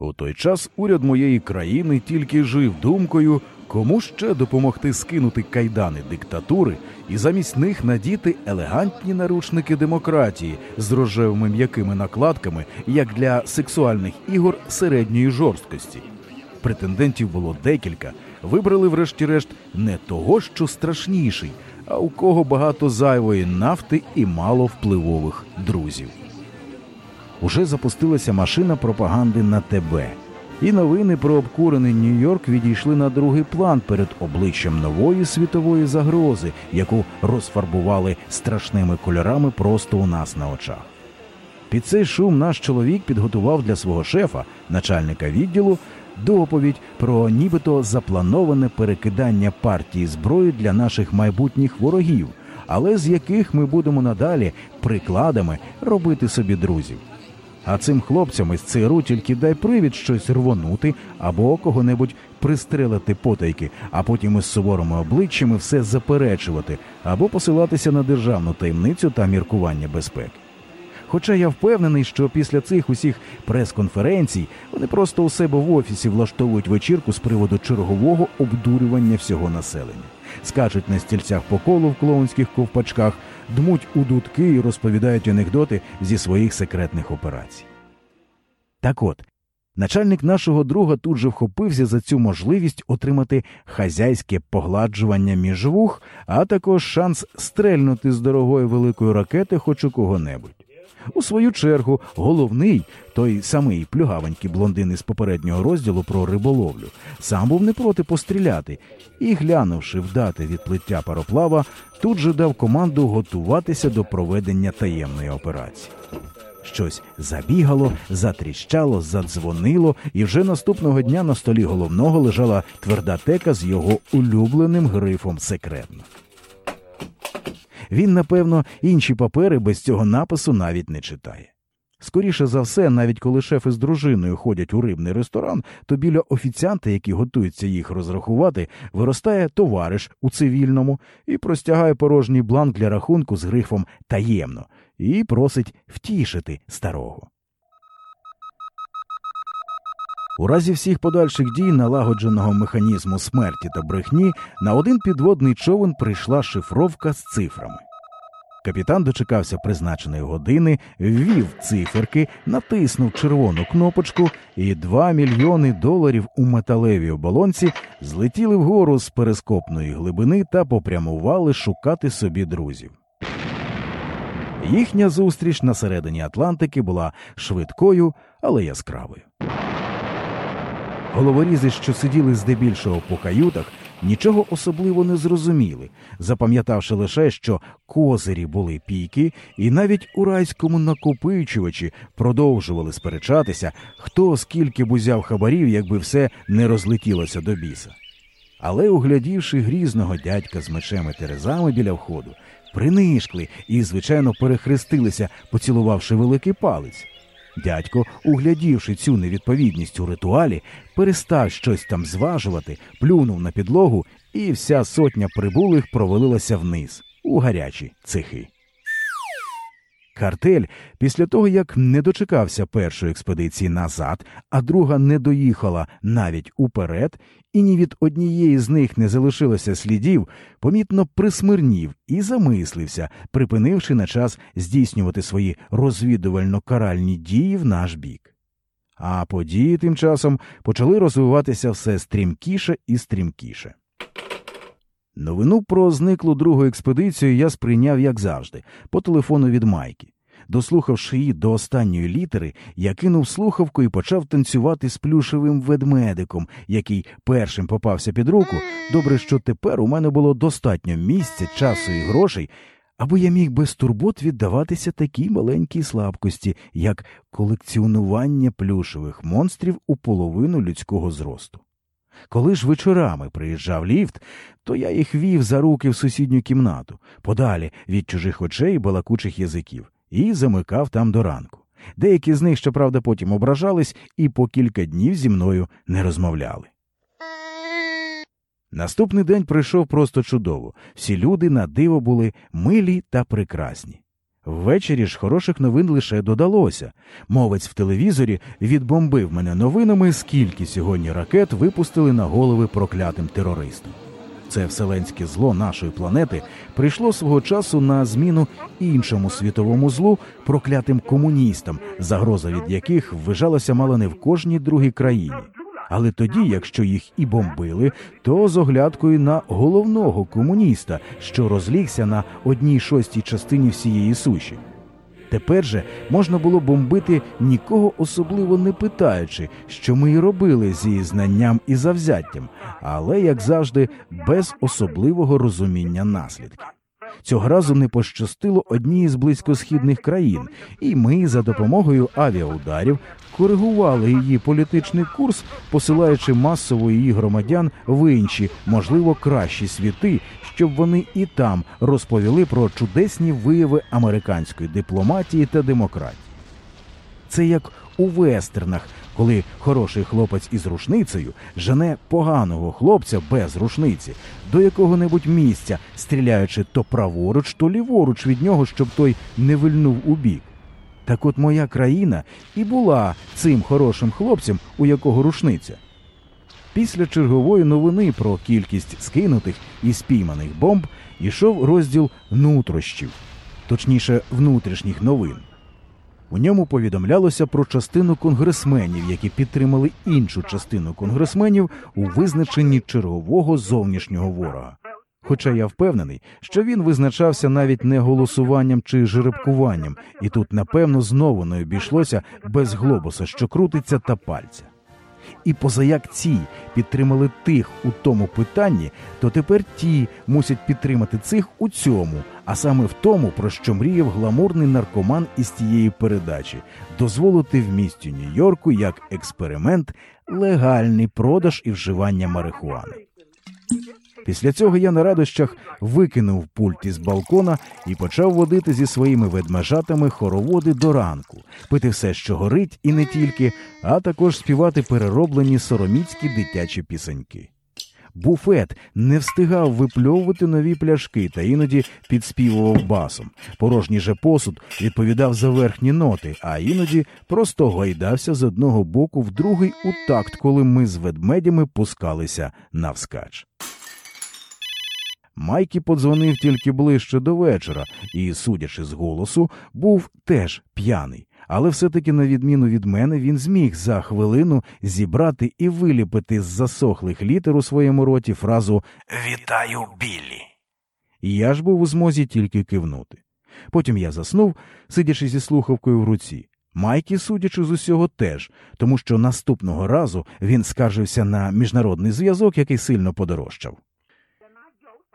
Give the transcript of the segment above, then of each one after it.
У той час уряд моєї країни тільки жив думкою, кому ще допомогти скинути кайдани диктатури і замість них надіти елегантні наручники демократії з рожевими м'якими накладками, як для сексуальних ігор середньої жорсткості. Претендентів було декілька. Вибрали, врешті-решт, не того, що страшніший, а у кого багато зайвої нафти і мало впливових друзів. Уже запустилася машина пропаганди на ТБ. І новини про обкурений Нью-Йорк відійшли на другий план перед обличчям нової світової загрози, яку розфарбували страшними кольорами просто у нас на очах. Під цей шум наш чоловік підготував для свого шефа, начальника відділу, доповідь про нібито заплановане перекидання партії зброї для наших майбутніх ворогів, але з яких ми будемо надалі прикладами робити собі друзів. А цим хлопцям із ЦРУ тільки дай привід щось рвонути або кого-небудь пристрелити потайки, а потім із суворими обличчями все заперечувати або посилатися на державну таємницю та міркування безпеки. Хоча я впевнений, що після цих усіх прес-конференцій вони просто у себе в офісі влаштовують вечірку з приводу чергового обдурювання всього населення, скачуть на стільцях по колу в клоунських ковпачках, дмуть у дудки і розповідають анекдоти зі своїх секретних операцій. Так от, начальник нашого друга тут же вхопився за цю можливість отримати хазяйське погладжування між вух, а також шанс стрельнути з дорогої великої ракети хоч у кого-небудь. У свою чергу, головний, той самий плюгавенький блондин із попереднього розділу про риболовлю, сам був не проти постріляти і, глянувши вдати відплиття пароплава, тут же дав команду готуватися до проведення таємної операції. Щось забігало, затріщало, задзвонило, і вже наступного дня на столі головного лежала тверда тека з його улюбленим грифом секретно. Він, напевно, інші папери без цього напису навіть не читає. Скоріше за все, навіть коли шефи з дружиною ходять у рибний ресторан, то біля офіціанта, який готується їх розрахувати, виростає товариш у цивільному і простягає порожній бланк для рахунку з грифом таємно і просить втішити старого. У разі всіх подальших дій налагодженого механізму смерті та брехні на один підводний човен прийшла шифровка з цифрами. Капітан дочекався призначеної години, ввів циферки, натиснув червону кнопочку, і два мільйони доларів у металевій оболонці злетіли вгору з перископної глибини та попрямували шукати собі друзів. Їхня зустріч на середині Атлантики була швидкою, але яскравою. Головорізи, що сиділи здебільшого по каютах, нічого особливо не зрозуміли, запам'ятавши лише, що козирі були піки, і навіть у райському накопичувачі продовжували сперечатися, хто скільки б узяв хабарів, якби все не розлетілося до біса. Але, углядівши грізного дядька з мечем і терезами біля входу, принишкли і, звичайно, перехрестилися, поцілувавши великий палець. Дядько, углядівши цю невідповідність у ритуалі, перестав щось там зважувати, плюнув на підлогу, і вся сотня прибулих провалилася вниз у гарячі цехи. Картель, після того як не дочекався першої експедиції назад, а друга не доїхала навіть уперед, і ні від однієї з них не залишилося слідів, помітно присмирнів і замислився, припинивши на час здійснювати свої розвідувально-каральні дії в наш бік. А події тим часом почали розвиватися все стрімкіше і стрімкіше. Новину про зниклу другу експедицію я сприйняв, як завжди, по телефону від Майки. Дослухавши її до останньої літери, я кинув слухавку і почав танцювати з плюшевим ведмедиком, який першим попався під руку. Добре, що тепер у мене було достатньо місця, часу і грошей, аби я міг без турбот віддаватися такій маленькій слабкості, як колекціонування плюшевих монстрів у половину людського зросту. Коли ж вечорами приїжджав ліфт, то я їх вів за руки в сусідню кімнату, подалі від чужих очей балакучих язиків, і замикав там до ранку. Деякі з них, щоправда, потім ображались і по кілька днів зі мною не розмовляли. Наступний день пройшов просто чудово. Всі люди на диво були милі та прекрасні. Ввечері ж хороших новин лише додалося. Мовець в телевізорі відбомбив мене новинами, скільки сьогодні ракет випустили на голови проклятим терористам. Це вселенське зло нашої планети прийшло свого часу на зміну іншому світовому злу проклятим комуністам, загроза від яких вважалася мало не в кожній другій країні. Але тоді, якщо їх і бомбили, то з оглядкою на головного комуніста, що розлігся на одній шостій частині всієї суші. Тепер же можна було бомбити нікого особливо не питаючи, що ми й робили зі знанням і завзяттям, але, як завжди, без особливого розуміння наслідків. Цього разу не пощастило одній з близькосхідних країн, і ми за допомогою авіаударів коригували її політичний курс, посилаючи масово її громадян в інші, можливо, кращі світи, щоб вони і там розповіли про чудесні вияви американської дипломатії та демократії. Це як у вестернах, коли хороший хлопець із рушницею жене поганого хлопця без рушниці до якого-небудь місця, стріляючи то праворуч, то ліворуч від нього, щоб той не вильнув у бік. Так от моя країна і була цим хорошим хлопцем, у якого рушниця. Після чергової новини про кількість скинутих і спійманих бомб йшов розділ нутрощів, точніше, внутрішніх новин. У ньому повідомлялося про частину конгресменів, які підтримали іншу частину конгресменів у визначенні чергового зовнішнього ворога. Хоча я впевнений, що він визначався навіть не голосуванням чи жеребкуванням, і тут, напевно, знову не обійшлося без глобуса, що крутиться та пальця. І позаяк ці підтримали тих у тому питанні, то тепер ті мусять підтримати цих у цьому, а саме в тому, про що мріяв гламурний наркоман із тієї передачі дозволити в місті Нью-Йорку як експеримент легальний продаж і вживання марихуани. Після цього я на радощах викинув пульт із балкона і почав водити зі своїми ведмежатами хороводи до ранку, пити все, що горить, і не тільки, а також співати перероблені сороміцькі дитячі пісеньки. Буфет не встигав випльовувати нові пляшки та іноді підспівував басом. Порожній же посуд відповідав за верхні ноти, а іноді просто гойдався з одного боку в другий у такт, коли ми з ведмедями пускалися навскач. Майкі подзвонив тільки ближче до вечора і, судячи з голосу, був теж п'яний. Але все-таки, на відміну від мене, він зміг за хвилину зібрати і виліпити з засохлих літер у своєму роті фразу Вітаю, Біллі. Я ж був у змозі тільки кивнути. Потім я заснув, сидячи зі слухавкою в руці. Майкі, судячи з усього, теж, тому що наступного разу він скаржився на міжнародний зв'язок, який сильно подорожчав.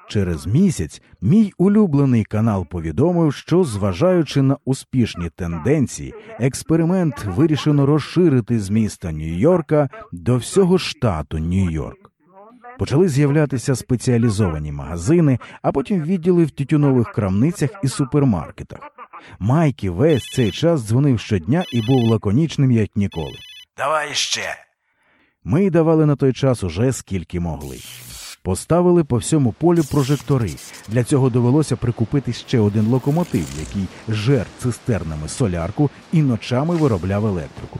Через місяць мій улюблений канал повідомив, що, зважаючи на успішні тенденції, експеримент вирішено розширити з міста Нью-Йорка до всього штату Нью-Йорк. Почали з'являтися спеціалізовані магазини, а потім відділи в тютюнових крамницях і супермаркетах. Майкі весь цей час дзвонив щодня і був лаконічним, як ніколи. Давай ще. Ми давали на той час уже скільки могли. Поставили по всьому полю прожектори. Для цього довелося прикупити ще один локомотив, який жер цистернами солярку і ночами виробляв електрику.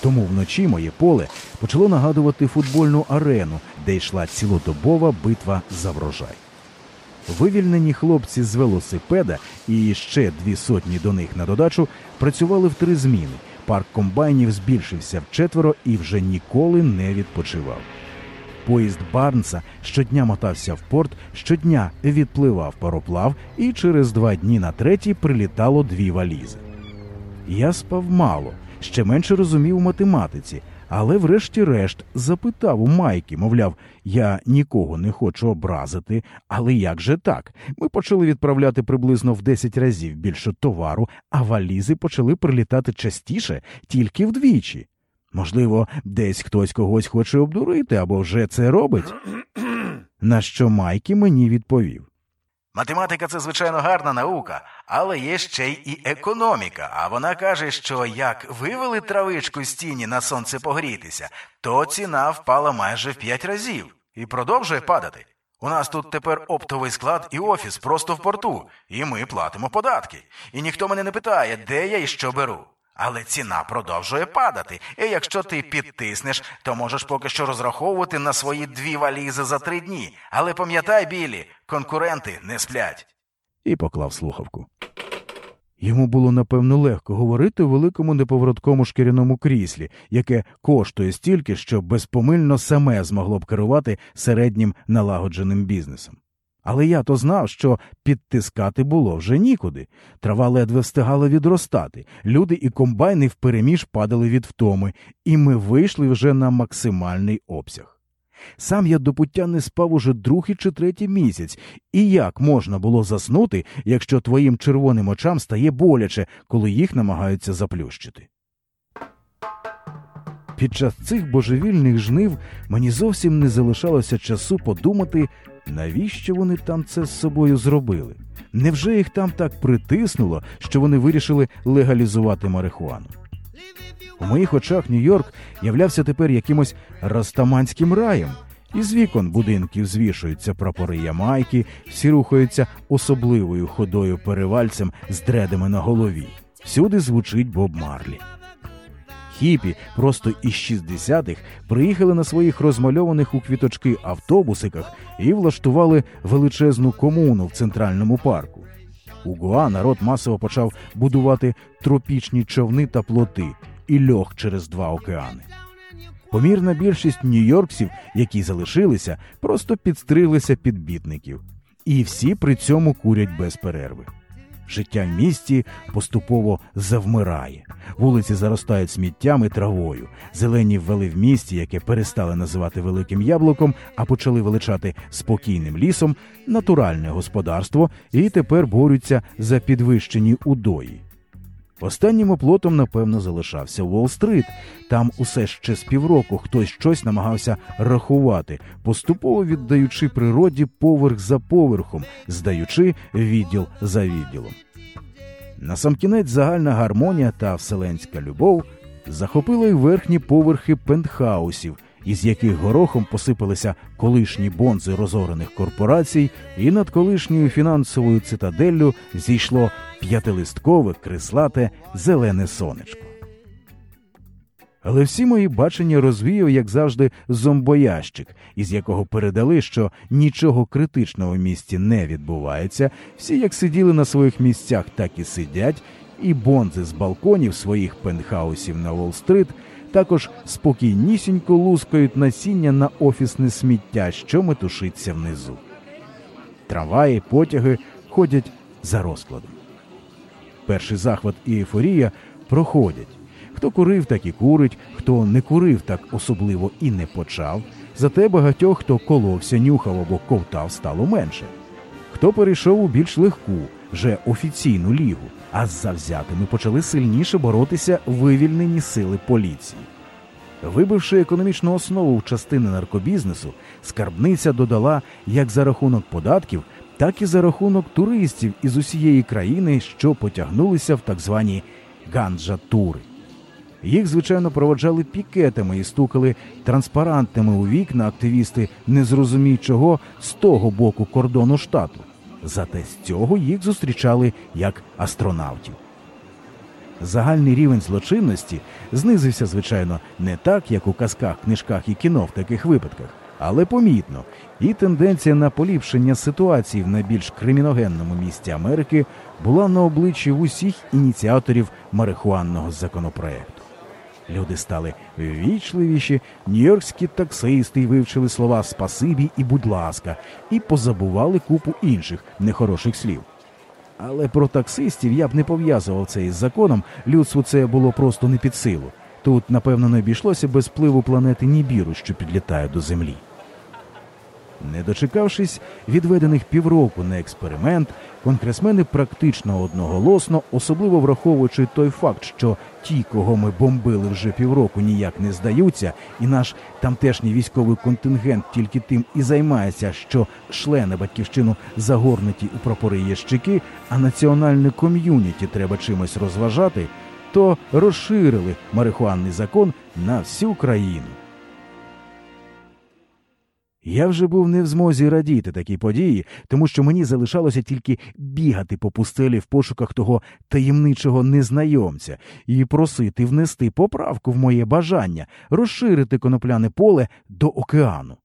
Тому вночі моє поле почало нагадувати футбольну арену, де йшла цілодобова битва за врожай. Вивільнені хлопці з велосипеда і ще дві сотні до них на додачу працювали в три зміни. Парк комбайнів збільшився вчетверо і вже ніколи не відпочивав. Поїзд Барнса щодня мотався в порт, щодня відпливав пароплав, і через два дні на третій прилітало дві валізи. Я спав мало, ще менше розумів у математиці, але, врешті-решт, запитав у Майки, мовляв, я нікого не хочу образити, але як же так? Ми почали відправляти приблизно в 10 разів більше товару, а валізи почали прилітати частіше тільки вдвічі. Можливо, десь хтось когось хоче обдурити або вже це робить. На що Майкі мені відповів. Математика це звичайно гарна наука, але є ще й і економіка. А вона каже, що як вивели травичку з тіні на сонце погрітися, то ціна впала майже в п'ять разів і продовжує падати. У нас тут тепер оптовий склад і офіс просто в порту, і ми платимо податки. І ніхто мене не питає, де я і що беру. Але ціна продовжує падати, і якщо ти підтиснеш, то можеш поки що розраховувати на свої дві валізи за три дні. Але пам'ятай, Білі, конкуренти не сплять. І поклав слухавку. Йому було напевно легко говорити у великому неповороткому шкіряному кріслі, яке коштує стільки, що безпомильно саме змогло б керувати середнім налагодженим бізнесом. Але я то знав, що підтискати було вже нікуди. Трава ледве встигала відростати, люди і комбайни впереміж падали від втоми, і ми вийшли вже на максимальний обсяг. Сам я до пуття не спав уже другий чи третій місяць, і як можна було заснути, якщо твоїм червоним очам стає боляче, коли їх намагаються заплющити? Під час цих божевільних жнив мені зовсім не залишалося часу подумати, навіщо вони там це з собою зробили. Невже їх там так притиснуло, що вони вирішили легалізувати марихуану? У моїх очах Нью-Йорк являвся тепер якимось растаманським раєм. Із вікон будинків звішуються прапори Ямайки, всі рухаються особливою ходою перевальцем з дредами на голові. Всюди звучить Боб Марлі. Хіпі просто із 60-х приїхали на своїх розмальованих у квіточки автобусиках і влаштували величезну комуну в центральному парку. У Гуа народ масово почав будувати тропічні човни та плоти і льох через два океани. Помірна більшість нью-йоркців, які залишилися, просто підстриглися під бітників, і всі при цьому курять без перерви. Життя в місті поступово завмирає, вулиці заростають сміттям і травою. Зелені ввели в місті, яке перестали називати великим яблуком, а почали величати спокійним лісом, натуральне господарство і тепер борються за підвищені удої. Останнім оплотом, напевно, залишався Уолл-стрит. Там усе ще з півроку хтось щось намагався рахувати, поступово віддаючи природі поверх за поверхом, здаючи відділ за відділом. Насамкінець загальна гармонія та вселенська любов захопили й верхні поверхи пентхаусів, із яких горохом посипалися колишні бонзи розорених корпорацій, і над колишньою фінансовою цитаделлю зійшло п'ятилисткове, крислате, зелене сонечко. Але всі мої бачення розвіяв, як завжди, зомбоящик, із якого передали, що нічого критичного в місті не відбувається, всі як сиділи на своїх місцях, так і сидять, і бонзи з балконів своїх пентхаусів на Уолл-стрит також спокійнісінько лускають насіння на офісне сміття, що метушиться внизу. Трамваї, потяги ходять за розкладом. Перший захват і ейфорія проходять. Хто курив, так і курить, хто не курив, так особливо і не почав. Зате багатьох, хто коловся, нюхав або ковтав, стало менше. Хто перейшов у більш легку, вже офіційну лігу, а з завзятими почали сильніше боротися вивільнені сили поліції. Вибивши економічну основу в частини наркобізнесу, скарбниця додала як за рахунок податків, так і за рахунок туристів із усієї країни, що потягнулися в так звані ганджа-тури. Їх, звичайно, проводжали пікетами і стукали транспарантами у вікна активісти не чого з того боку кордону штату. Зате з цього їх зустрічали як астронавтів. Загальний рівень злочинності знизився, звичайно, не так, як у казках, книжках і кіно в таких випадках, але помітно, і тенденція на поліпшення ситуації в найбільш криміногенному місті Америки була на обличчі в усіх ініціаторів марихуанного законопроекту. Люди стали ввічливіші, нью-йоркські таксисти вивчили слова спасибі і будь ласка, і позабували купу інших нехороших слів. Але про таксистів я б не пов'язував це із законом, людству це було просто не під силу. Тут, напевно, не обійшлося без впливу планети Нібіру, що підлітає до Землі. Не дочекавшись відведених півроку на експеримент, конгресмени практично одноголосно, особливо враховуючи той факт, що ті, кого ми бомбили вже півроку, ніяк не здаються, і наш тамтешній військовий контингент тільки тим і займається, що члени батьківщину загорнуті у прапори ящики, а національне ком'юніті треба чимось розважати, то розширили марихуанний закон на всю країну. Я вже був не в змозі радіти такій події, тому що мені залишалося тільки бігати по пустелі в пошуках того таємничого незнайомця і просити внести поправку в моє бажання розширити конопляне поле до океану.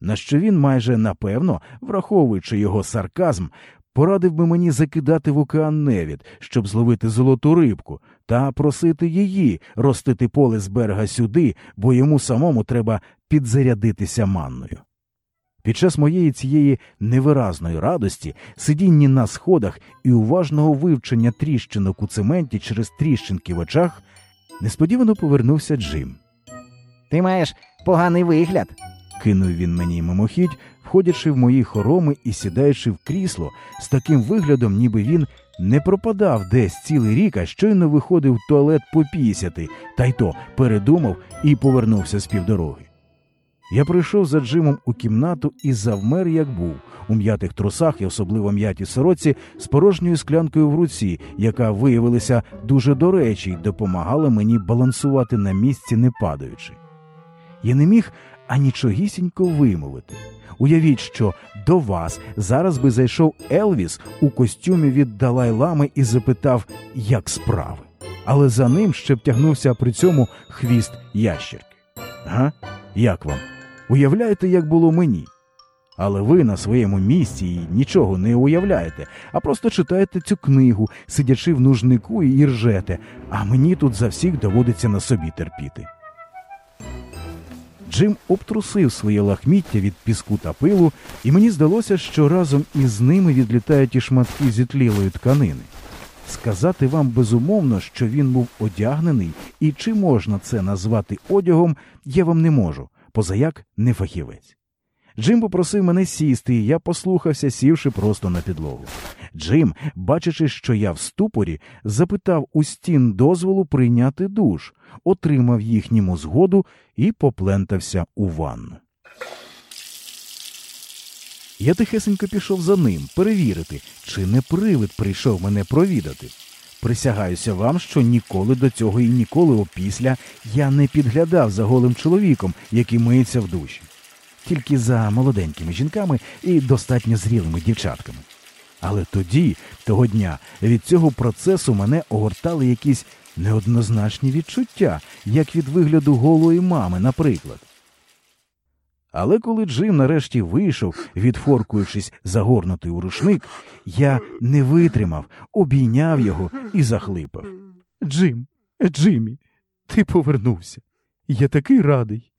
На що він майже напевно, враховуючи його сарказм, порадив би мені закидати в океан невід, щоб зловити золоту рибку, та просити її ростити поле з берега сюди, бо йому самому треба підзарядитися манною. Під час моєї цієї невиразної радості, сидіння на сходах і уважного вивчення тріщинок у цементі через тріщинки в очах, несподівано повернувся Джим. Ти маєш поганий вигляд. Кинув він мені мимохідь, входячи в мої хороми і сідаючи в крісло з таким виглядом, ніби він не пропадав десь цілий рік, а щойно виходив в туалет попісяти, та й то передумав і повернувся з півдороги. Я прийшов за Джимом у кімнату і завмер, як був, у м'ятих трусах і особливо м'ятій сороці з порожньою склянкою в руці, яка виявилася дуже до речі й допомагала мені балансувати на місці, не падаючи. Я не міг анічогісінько вимовити. Уявіть, що до вас зараз би зайшов Елвіс у костюмі від Далай-лами і запитав, як справи. Але за ним ще б тягнувся при цьому хвіст ящерки. Га? Як вам? Уявляєте, як було мені? Але ви на своєму місці і нічого не уявляєте, а просто читаєте цю книгу, сидячи в нужнику і ржете, а мені тут за всіх доводиться на собі терпіти. Джим обтрусив своє лахміття від піску та пилу, і мені здалося, що разом із ними відлітають і шматки зітлілої тканини. Сказати вам безумовно, що він був одягнений, і чи можна це назвати одягом, я вам не можу, позаяк не фахівець. Джим попросив мене сісти, і я послухався, сівши просто на підлогу. Джим, бачачи, що я в ступорі, запитав у стін дозволу прийняти душ, отримав їхньому згоду і поплентався у ванну. Я тихесенько пішов за ним перевірити, чи не привид прийшов мене провідати. Присягаюся вам, що ніколи до цього і ніколи опісля я не підглядав за голим чоловіком, який миється в душі, тільки за молоденькими жінками і достатньо зрілими дівчатками. Але тоді, того дня, від цього процесу мене огортали якісь неоднозначні відчуття, як від вигляду голої мами, наприклад. Але коли Джим нарешті вийшов, відфоркуючись загорнутий у рушник, я не витримав, обійняв його і захлипав. Джим, Джиммі, ти повернувся. Я такий радий.